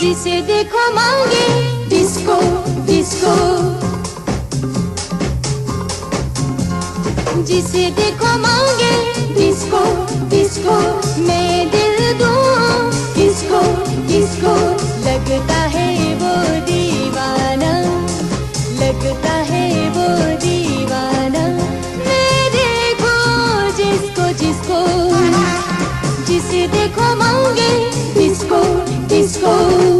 जिसे देखो मांगे डिस्को डिस्को जिसे देखो मांगे डिस्को डिस्को मैं दिल दू। किसको किसको लगता है वो दीवाना। लगता है वो दीवाना। मैं देखो जिसको जिसको। जिसे देखो मांगे डिस्को Oh.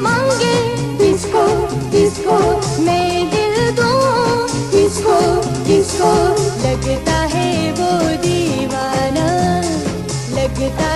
मांगे किसको किसको मैं दिल दो किसको किसको लगता है वो दीवाना लगता